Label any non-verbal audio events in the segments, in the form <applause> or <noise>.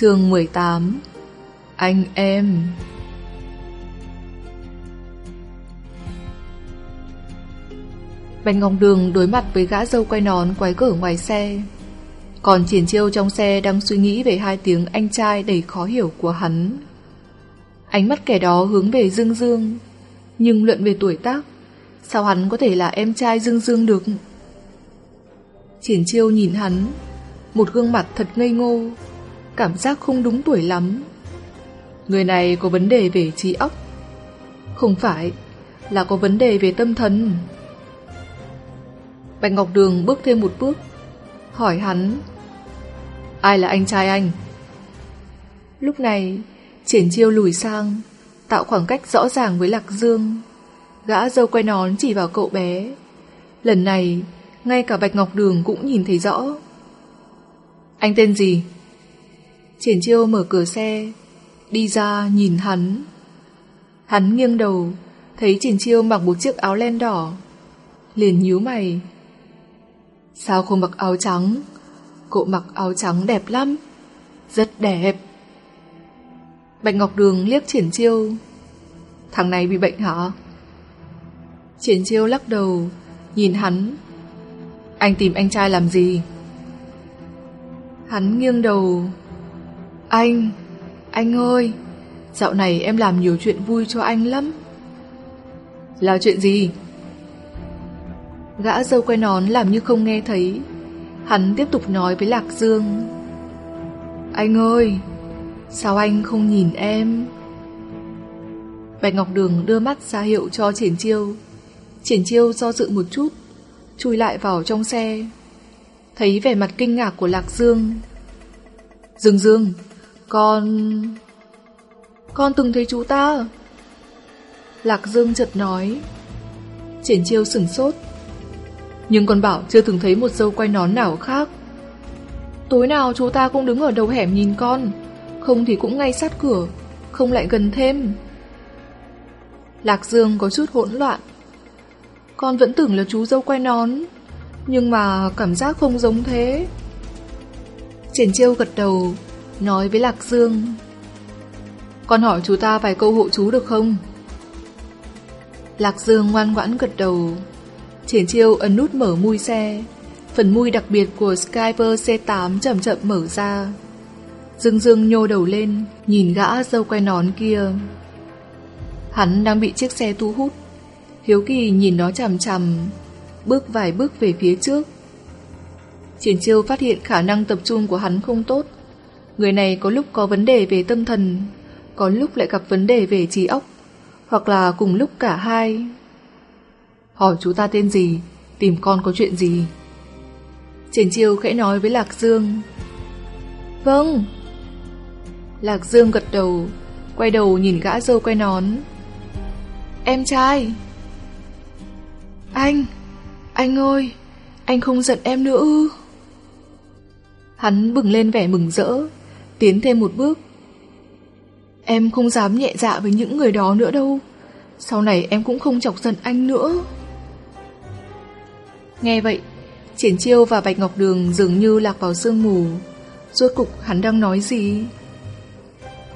chương 18 Anh em. Bạch Ngọc Đường đối mặt với gã dâu quay nón quái cửa ngoài xe. Còn triển chiêu trong xe đang suy nghĩ về hai tiếng anh trai đầy khó hiểu của hắn. Ánh mắt kẻ đó hướng về Dương Dương. Nhưng luận về tuổi tác, Sao hắn có thể là em trai Dương Dương được? Triển chiêu nhìn hắn, Một gương mặt thật ngây ngô. Cảm giác không đúng tuổi lắm. Người này có vấn đề về trí óc. Không phải, Là có vấn đề về tâm thần. Bạch Ngọc Đường bước thêm một bước, Hỏi hắn, Ai là anh trai anh? Lúc này, Triển chiêu lùi sang, Tạo khoảng cách rõ ràng với Lạc Dương. Gã dâu quay nón chỉ vào cậu bé. Lần này, Ngay cả Bạch Ngọc Đường cũng nhìn thấy rõ. Anh tên gì? Triển chiêu mở cửa xe, Đi ra nhìn hắn. Hắn nghiêng đầu, Thấy triển chiêu mặc một chiếc áo len đỏ, Liền nhíu mày. Sao không mặc áo trắng? Cậu mặc áo trắng đẹp lắm, Rất đẹp. Bạch Ngọc Đường liếc triển chiêu. Thằng này bị bệnh hả? Triển chiêu lắc đầu, Nhìn hắn. Anh tìm anh trai làm gì? Hắn nghiêng đầu anh Anh ơi, Dạo này em làm nhiều chuyện vui cho anh lắm. Là chuyện gì? Gã dâu quay nón làm như không nghe thấy. Hắn tiếp tục nói với Lạc Dương. Anh ơi, Sao anh không nhìn em? Bạch Ngọc Đường đưa mắt ra hiệu cho Triển Chiêu. Triển Chiêu do dự một chút, Chui lại vào trong xe. Thấy vẻ mặt kinh ngạc của Lạc Dương. Dương Dương con... Con từng thấy chú ta? Lạc Dương chợt nói. Triển Chiêu sửng sốt. Nhưng con bảo chưa từng thấy một dâu quay nón nào khác. Tối nào chú ta cũng đứng ở đầu hẻm nhìn con. Không thì cũng ngay sát cửa, Không lại gần thêm. Lạc Dương có chút hỗn loạn. Con vẫn tưởng là chú dâu quay nón, Nhưng mà cảm giác không giống thế. Triển chiêu gật đầu. Nói với Lạc Dương. Con hỏi chú ta vài câu hộ chú được không? Lạc Dương ngoan ngoãn gật đầu. Triển chiêu ấn nút mở mui xe. Phần mui đặc biệt của Skyper C8 chậm chậm mở ra. Dương Dương nhô đầu lên, Nhìn gã dâu quay nón kia. Hắn đang bị chiếc xe thu hút. Hiếu kỳ nhìn nó chằm chằm, Bước vài bước về phía trước. Triển chiêu phát hiện khả năng tập trung của hắn không tốt. Người này có lúc có vấn đề về tâm thần, Có lúc lại gặp vấn đề về trí óc, Hoặc là cùng lúc cả hai. Hỏi chú ta tên gì, Tìm con có chuyện gì? Triển chiêu khẽ nói với Lạc Dương. Vâng. Lạc Dương gật đầu, Quay đầu nhìn gã dâu quay nón. Em trai. Anh Anh ơi, Anh không giận em nữa ư? Hắn bừng lên vẻ mừng rỡ. Tiến thêm một bước Em không dám nhẹ dạ với những người đó nữa đâu Sau này em cũng không chọc giận anh nữa Nghe vậy, Triển Chiêu và Bạch Ngọc Đường dường như lạc vào sương mù. Rốt cục hắn đang nói gì?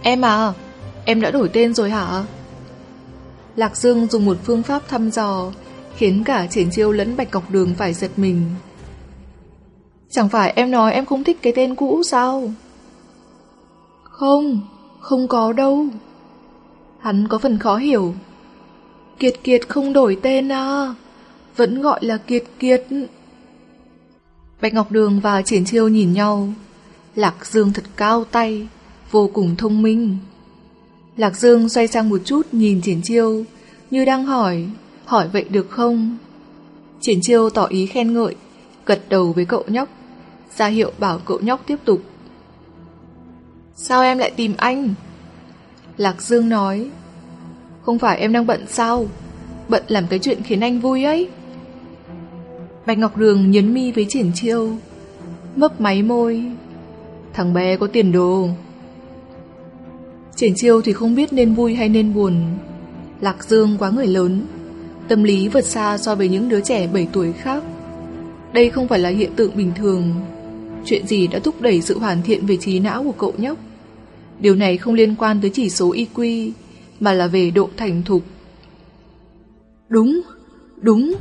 Em à, em đã đổi tên rồi hả? Lạc Dương dùng một phương pháp thăm dò, khiến cả Triển Chiêu lẫn Bạch Ngọc Đường phải giật mình. Chẳng phải em nói em không thích cái tên cũ sao? Không, không có đâu. Hắn có phần khó hiểu. Kiệt Kiệt không đổi tên à? vẫn gọi là Kiệt Kiệt. Bạch Ngọc Đường và Triển Chiêu nhìn nhau. Lạc Dương thật cao tay, vô cùng thông minh. Lạc Dương xoay sang một chút nhìn Triển Chiêu, như đang hỏi, hỏi vậy được không? Triển Chiêu tỏ ý khen ngợi, gật đầu với cậu nhóc, ra hiệu bảo cậu nhóc tiếp tục. Sao em lại tìm anh? Lạc Dương nói, không phải em đang bận sao? Bận làm cái chuyện khiến anh vui ấy. Bạch Ngọc Đường nhấn mi với triển chiêu. Mấp máy môi. Thằng bé có tiền đồ. Triển chiêu thì không biết nên vui hay nên buồn. Lạc Dương quá người lớn. Tâm lý vượt xa so với những đứa trẻ 7 tuổi khác. Đây không phải là hiện tượng bình thường. Chuyện gì đã thúc đẩy sự hoàn thiện về trí não của cậu nhóc Điều này không liên quan tới chỉ số IQ, mà là về độ thành thục. Đúng, đúng.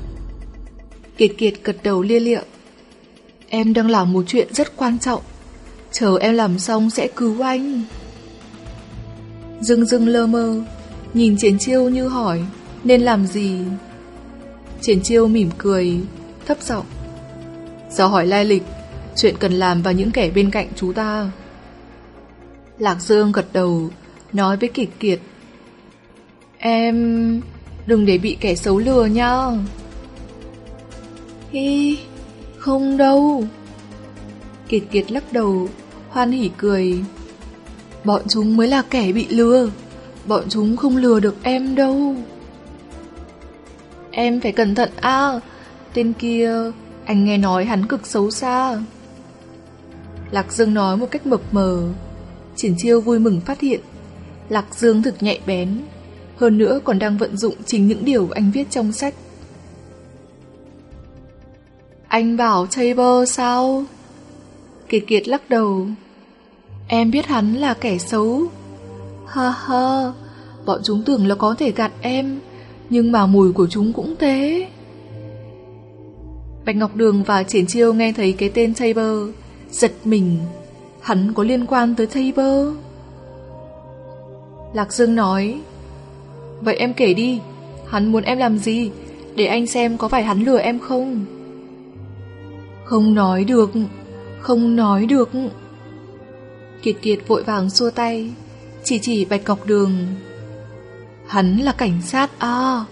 Kiệt Kiệt gật đầu lia lịa. Em đang làm một chuyện rất quan trọng. Chờ em làm xong sẽ cứu anh. Dưng dưng lơ mơ, nhìn Triển Chiêu như hỏi nên làm gì. Triển Chiêu mỉm cười, thấp giọng. Do hỏi lai lịch, chuyện cần làm và những kẻ bên cạnh chú ta. Lạc Dương gật đầu, nói với Kiệt Kiệt. Em... đừng để bị kẻ xấu lừa nha. Hi, không đâu. Kiệt Kiệt lắc đầu, hoan hỉ cười. Bọn chúng mới là kẻ bị lừa, bọn chúng không lừa được em đâu. Em phải cẩn thận à, tên kia, anh nghe nói hắn cực xấu xa. Lạc Dương nói một cách mập mờ, Triển chiêu vui mừng phát hiện Lạc Dương thực nhạy bén Hơn nữa còn đang vận dụng chính những điều anh viết trong sách. Anh bảo Tabor sao? Kiệt Kiệt lắc đầu. Em biết hắn là kẻ xấu. Ha ha Bọn chúng tưởng là có thể gạt em Nhưng mà mùi của chúng cũng thế. Bạch Ngọc Đường và Triển Chiêu nghe thấy cái tên Tabor Giật mình. Hắn có liên quan tới Tabor Lạc Dương nói, Vậy em kể đi. Hắn muốn em làm gì Để anh xem có phải hắn lừa em không? Không nói được, Không nói được. Kiệt Kiệt vội vàng xua tay, Chỉ chỉ Bạch cọc Đường. Hắn là cảnh sát à?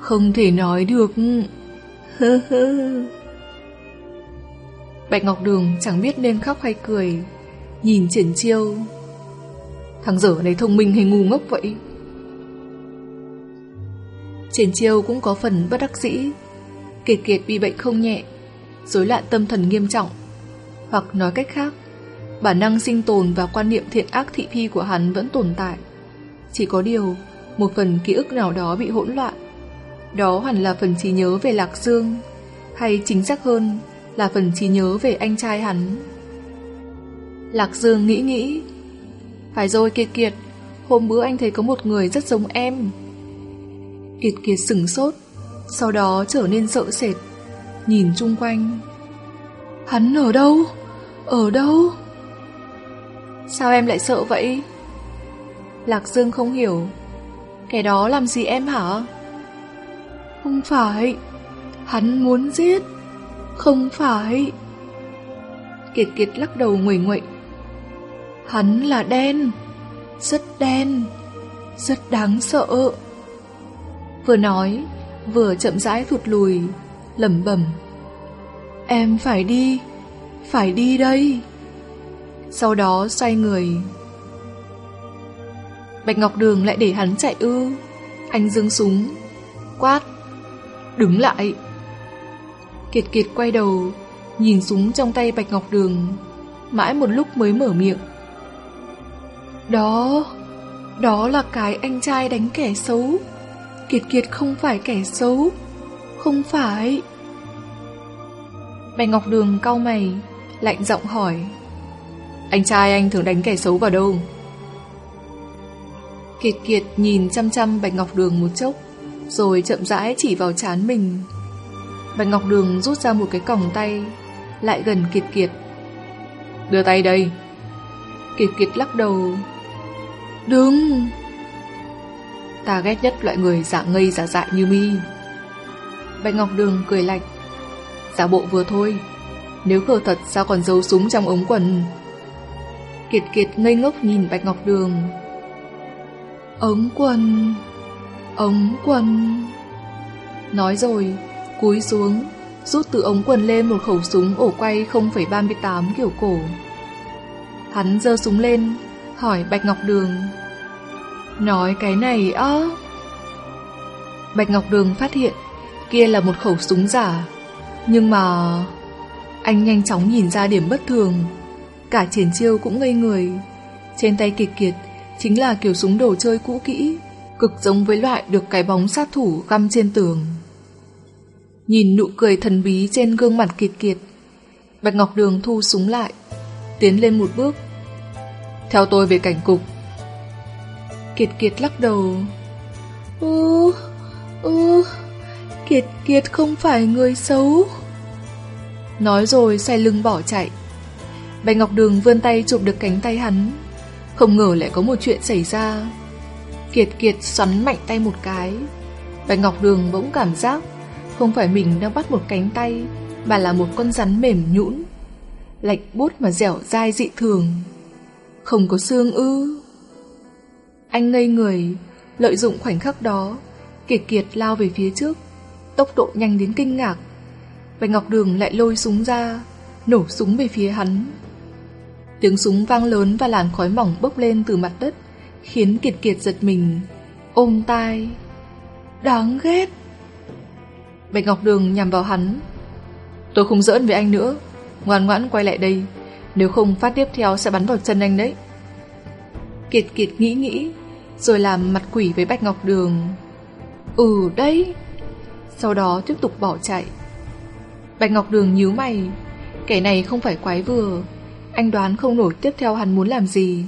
Không thể nói được. <laughs> Hơ hơ. Bạch Ngọc Đường chẳng biết nên khóc hay cười. Nhìn triển chiêu. Thằng dở này thông minh hay ngu ngốc vậy? Triển chiêu cũng có phần bất đắc dĩ. Kiệt kiệt bị bệnh không nhẹ, rối loạn tâm thần nghiêm trọng. Hoặc nói cách khác, Bản năng sinh tồn và quan niệm thiện ác thị phi của hắn vẫn tồn tại. Chỉ có điều, Một phần ký ức nào đó bị hỗn loạn. Đó hẳn là phần trí nhớ về Lạc Dương, Hay chính xác hơn là phần trí nhớ về anh trai hắn Lạc Dương nghĩ nghĩ, Phải rồi, Kiệt Kiệt, Hôm bữa anh thấy có một người rất giống em Kiệt Kiệt sửng sốt, Sau đó trở nên sợ sệt, Nhìn chung quanh Hắn ở đâu? Ở đâu? Sao em lại sợ vậy? Lạc Dương không hiểu Kẻ đó làm gì em hả? Không phải, Hắn muốn giết không phải Kiệt Kiệt lắc đầu nguẩy nguậy Hắn là đen, rất đen, rất đáng sợ. Vừa nói, vừa chậm rãi thụt lùi, lẩm bẩm. Em phải đi, phải đi đây. Sau đó xoay người. Bạch Ngọc Đường lại để hắn chạy ư. Anh dương súng, quát. Đứng lại. Kiệt Kiệt quay đầu, nhìn súng trong tay Bạch Ngọc Đường, mãi một lúc mới mở miệng. Đó, đó là cái anh trai đánh kẻ xấu. Kiệt Kiệt không phải kẻ xấu, không phải. Bạch Ngọc Đường cau mày, lạnh giọng hỏi. Anh trai anh thường đánh kẻ xấu vào đâu? Kiệt Kiệt nhìn chăm chăm Bạch Ngọc Đường một chốc, rồi chậm rãi chỉ vào chán mình. Bạch Ngọc Đường rút ra một cái còng tay, lại gần Kiệt Kiệt. Đưa tay đây. Kiệt Kiệt lắc đầu, Đừng Ta ghét nhất loại người giả ngây giả dại như mi. Bạch Ngọc Đường cười lạnh. Giả bộ vừa thôi. Nếu khờ thật sao còn giấu súng trong ống quần? Kiệt kiệt ngây ngốc nhìn Bạch Ngọc Đường. Ống quần. Ống quần. Nói rồi Cúi xuống Rút từ ống quần lên một khẩu súng ổ quay 0,38 kiểu cổ Hắn giơ súng lên hỏi Bạch Ngọc Đường. Nói cái này á... Bạch Ngọc Đường phát hiện kia là một khẩu súng giả. Nhưng mà... Anh nhanh chóng nhìn ra điểm bất thường. Cả triển chiêu cũng ngây người. Trên tay kịch kiệt chính là kiểu súng đồ chơi cũ kỹ, cực giống với loại được cái bóng sát thủ găm trên tường. Nhìn nụ cười thần bí trên gương mặt kiệt kiệt, Bạch Ngọc Đường thu súng lại, tiến lên một bước. Theo tôi về cảnh cục. Kiệt Kiệt lắc đầu. Ừ, ừ, Kiệt Kiệt không phải người xấu. Nói rồi xoay lưng bỏ chạy. Bạch Ngọc Đường vươn tay chụp được cánh tay hắn. Không ngờ lại có một chuyện xảy ra. Kiệt Kiệt xoắn mạnh tay một cái. Bạch Ngọc Đường bỗng cảm giác không phải mình đang bắt một cánh tay, Mà là một con rắn mềm nhũn, Lạnh bút mà dẻo dai dị thường. Không có xương ư. Anh ngây người, Lợi dụng khoảnh khắc đó, Kiệt Kiệt lao về phía trước, Tốc độ nhanh đến kinh ngạc. Bạch Ngọc Đường lại lôi súng ra, Nổ súng về phía hắn. Tiếng súng vang lớn và làn khói mỏng bốc lên từ mặt đất, Khiến Kiệt Kiệt giật mình, Ôm tai. Đáng ghét. Bạch Ngọc Đường nhằm vào hắn. Tôi không giỡn với anh nữa. Ngoan ngoãn quay lại đây. Nếu không, phát tiếp theo sẽ bắn vào chân anh đấy. Kiệt Kiệt nghĩ nghĩ, Rồi làm mặt quỷ với Bạch Ngọc Đường. Ừ đấy. Sau đó tiếp tục bỏ chạy. Bạch Ngọc Đường nhíu mày. Kẻ này không phải quái vừa. Anh đoán không nổi tiếp theo hắn muốn làm gì.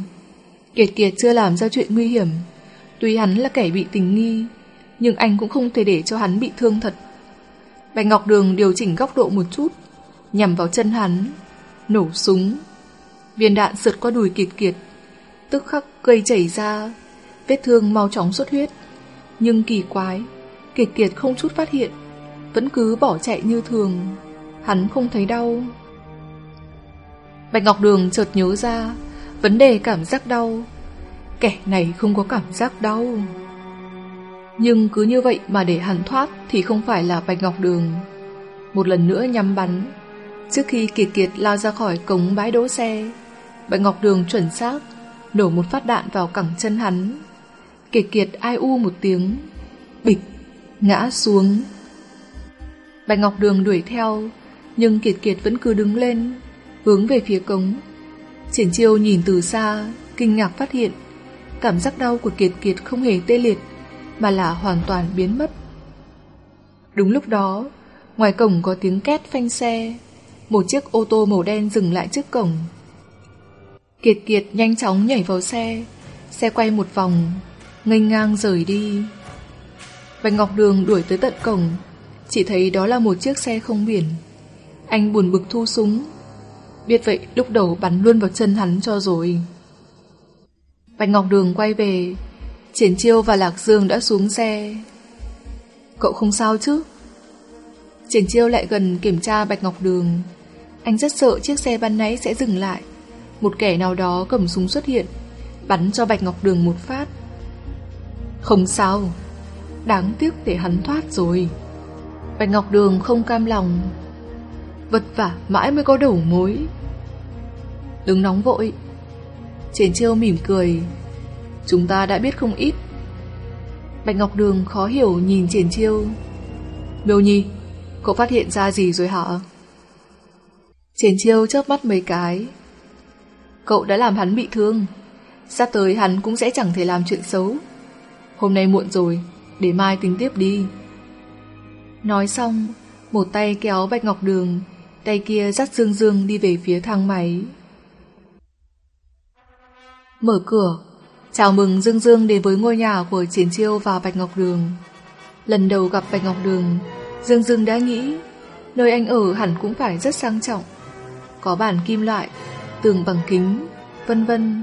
Kiệt Kiệt chưa làm ra chuyện nguy hiểm. Tuy hắn là kẻ bị tình nghi, Nhưng anh cũng không thể để cho hắn bị thương thật. Bạch Ngọc Đường điều chỉnh góc độ một chút, Nhằm vào chân hắn, Nổ súng. Viên đạn sượt qua đùi Kiệt Kiệt, Tức khắc gây chảy ra, Vết thương mau chóng xuất huyết. Nhưng kỳ quái, Kiệt Kiệt không chút phát hiện, Vẫn cứ bỏ chạy như thường. Hắn không thấy đau. Bạch Ngọc Đường chợt nhớ ra Vấn đề cảm giác đau. Kẻ này không có cảm giác đau. Nhưng cứ như vậy mà để hắn thoát Thì không phải là Bạch Ngọc Đường. Một lần nữa nhắm bắn. Trước khi Kiệt Kiệt lao ra khỏi cống bãi đỗ xe, Bạch Ngọc Đường chuẩn xác Nổ một phát đạn vào cẳng chân hắn. Kiệt Kiệt ai u một tiếng, Bịch, Ngã xuống. Bạch Ngọc Đường đuổi theo, Nhưng Kiệt Kiệt vẫn cứ đứng lên, Hướng về phía cống. Triển chiêu nhìn từ xa, Kinh ngạc phát hiện, Cảm giác đau của Kiệt Kiệt không hề tê liệt. Mà là hoàn toàn biến mất. Đúng lúc đó, Ngoài cổng có tiếng két phanh xe, Một chiếc ô tô màu đen dừng lại trước cổng. Kiệt Kiệt nhanh chóng nhảy vào xe Xe quay một vòng nghênh ngang rời đi. Bạch Ngọc Đường đuổi tới tận cổng, Chỉ thấy đó là một chiếc xe không biển. Anh buồn bực thu súng. Biết vậy, lúc đầu bắn luôn vào chân hắn cho rồi. Bạch Ngọc Đường quay về Triển Chiêu và Lạc Dương đã xuống xe. Cậu không sao chứ? Triển Chiêu lại gần kiểm tra Bạch Ngọc Đường. Anh rất sợ chiếc xe ban nãy sẽ dừng lại. Một kẻ nào đó cầm súng xuất hiện, Bắn cho Bạch Ngọc Đường một phát. Không sao. Đáng tiếc để hắn thoát rồi. Bạch Ngọc Đường không cam lòng. Vật vả mãi mới có đầu mối. Đừng nóng vội. Triển chiêu mỉm cười. Chúng ta đã biết không ít. Bạch Ngọc Đường khó hiểu nhìn triển chiêu. Miêu Nhi, Cậu phát hiện ra gì rồi hả? Triển chiêu chớp mắt mấy cái. Cậu đã làm hắn bị thương. Sắp tới hắn cũng sẽ chẳng thể làm chuyện xấu. Hôm nay muộn rồi, Để mai tính tiếp đi. Nói xong, Một tay kéo Bạch Ngọc Đường, Tay kia dắt Dương Dương đi về phía thang máy. Mở cửa. Chào mừng Dương Dương đến với ngôi nhà của Chiến Chiêu và Bạch Ngọc Đường. Lần đầu gặp Bạch Ngọc Đường, Dương Dương đã nghĩ, Nơi anh ở hẳn cũng phải rất sang trọng. Có bàn kim loại, Tường bằng kính, Vân vân.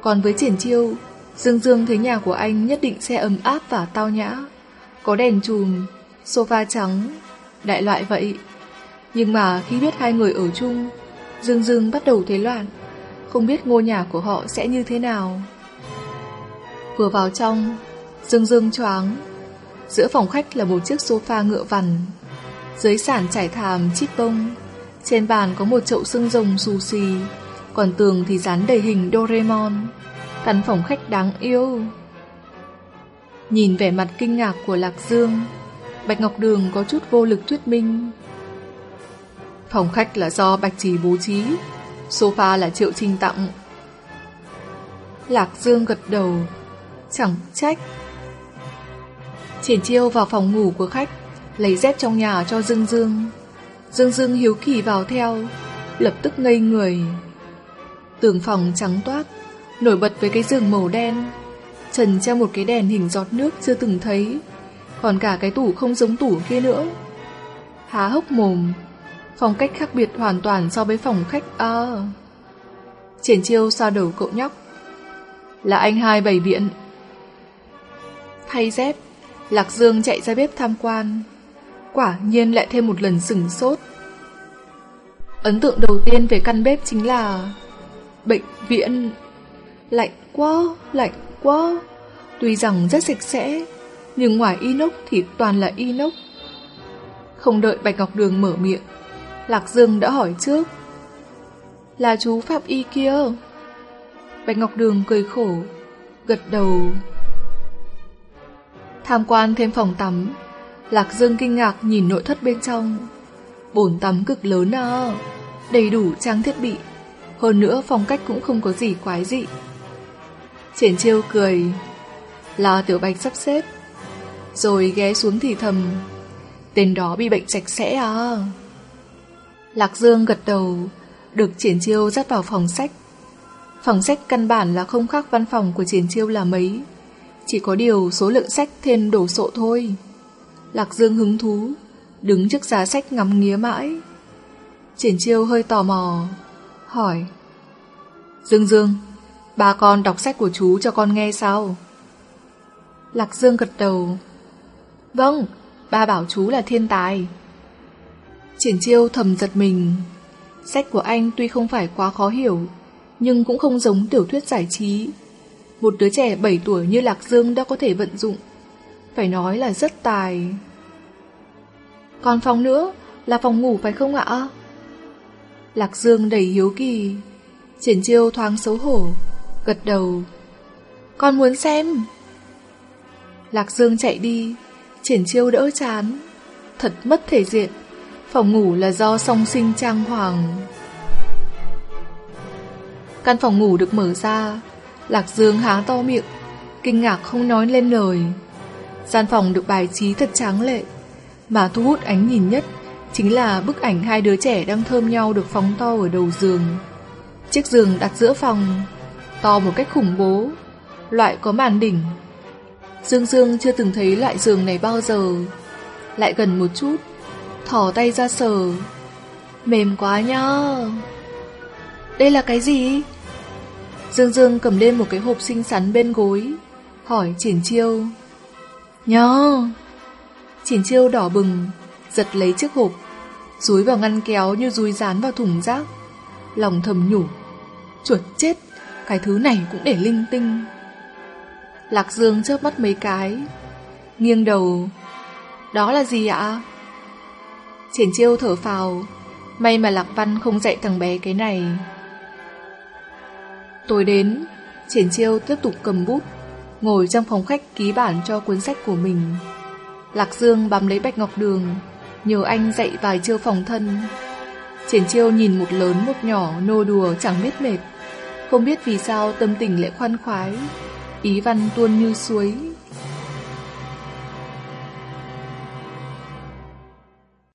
Còn với Triển Chiêu, Dương Dương thấy nhà của anh nhất định sẽ ấm áp và tao nhã. Có đèn chùm, Sofa trắng, Đại loại vậy. Nhưng mà khi biết hai người ở chung, Dương Dương bắt đầu thấy loạn. Không biết ngôi nhà của họ sẽ như thế nào. Vừa vào trong, Dương Dương choáng. Giữa phòng khách là một chiếc sofa ngựa vằn. Dưới sàn trải thảm chít bông Trên bàn có một chậu xương rồng xù xì, Còn tường thì dán đầy hình Doraemon. Căn phòng khách đáng yêu. Nhìn vẻ mặt kinh ngạc của Lạc Dương, Bạch Ngọc Đường có chút vô lực thuyết minh. Phòng khách là do Bạch Trì bố trí, Sofa là Triệu Trinh tặng. Lạc Dương gật đầu. Chẳng trách. Triển chiêu vào phòng ngủ của khách, Lấy dép trong nhà cho Dương Dương. Dương Dương hiếu kỳ vào theo, Lập tức ngây người. Tường phòng trắng toát, Nổi bật với cái giường màu đen. Trần treo một cái đèn hình giọt nước chưa từng thấy, Còn cả cái tủ không giống tủ kia nữa. Há hốc mồm, Phong cách khác biệt hoàn toàn so với phòng khách à. Triển chiêu xoa đầu cậu nhóc. Là anh hai bày biện Thay dép. Lạc Dương chạy ra bếp tham quan. Quả nhiên lại thêm một lần sừng sốt. Ấn tượng đầu tiên về căn bếp chính là Bệnh viện. Lạnh quá, lạnh quá. Tuy rằng rất sạch sẽ Nhưng ngoài inox thì toàn là inox. Không đợi Bạch Ngọc Đường mở miệng Lạc Dương đã hỏi trước. Là chú Phạm Y kia? Bạch Ngọc Đường cười khổ Gật đầu. Tham quan thêm phòng tắm. Lạc Dương kinh ngạc nhìn nội thất bên trong. Bồn tắm cực lớn à Đầy đủ trang thiết bị. Hơn nữa phong cách cũng không có gì quái dị. Triển chiêu cười, Là tiểu bạch sắp xếp. Rồi ghé xuống thì thầm, Tên đó bị bệnh sạch sẽ à. Lạc Dương gật đầu, Được triển chiêu dắt vào phòng sách. Phòng sách căn bản là không khác văn phòng của triển chiêu là mấy. Chỉ có điều số lượng sách thêm đổ sộ thôi. Lạc Dương hứng thú, Đứng trước giá sách ngắm nghía mãi. Triển chiêu hơi tò mò, Hỏi, Dương Dương, Ba con đọc sách của chú cho con nghe sao? Lạc Dương gật đầu Vâng Ba bảo chú là thiên tài. Triển chiêu thầm giật mình, Sách của anh tuy không phải quá khó hiểu, Nhưng cũng không giống tiểu thuyết giải trí. Một đứa trẻ 7 tuổi như Lạc Dương đã có thể vận dụng. Phải nói là rất tài. Còn phòng nữa, Là phòng ngủ phải không ạ? Lạc Dương đầy hiếu kỳ. Triển chiêu thoáng xấu hổ, Gật đầu. Con muốn xem. Lạc Dương chạy đi. Triển chiêu đỡ chán. Thật mất thể diện. Phòng ngủ là do song sinh trang hoàng. Căn phòng ngủ được mở ra. Lạc Dương há to miệng, Kinh ngạc không nói lên lời. Gian phòng được bài trí thật tráng lệ, Mà thu hút ánh nhìn nhất Chính là bức ảnh hai đứa trẻ đang thơm nhau được phóng to ở đầu giường. Chiếc giường đặt giữa phòng, To một cách khủng bố, Loại có màn đỉnh. Dương Dương chưa từng thấy loại giường này bao giờ, Lại gần một chút Thỏ tay ra sờ. Mềm quá nhá. Đây là cái gì? Dương Dương cầm lên một cái hộp xinh xắn bên gối, Hỏi triển chiêu. Nhá Triển chiêu đỏ bừng, Giật lấy chiếc hộp Rúi vào ngăn kéo như rúi dán vào thùng rác, Lòng thầm nhủ. Chuột chết, Cái thứ này cũng để linh tinh. Lạc Dương chớp mắt mấy cái, Nghiêng đầu. Đó là gì ạ? Triển chiêu thở phào. May mà Lạc Văn không dạy thằng bé cái này. Tối đến, Triển chiêu tiếp tục cầm bút, Ngồi trong phòng khách ký bản cho cuốn sách của mình. Lạc Dương bám lấy Bạch Ngọc Đường, Nhờ anh dạy vài chiêu phòng thân. Triển chiêu nhìn một lớn một nhỏ nô đùa chẳng biết mệt. Không biết vì sao tâm tình lại khoan khoái, Ý văn tuôn như suối.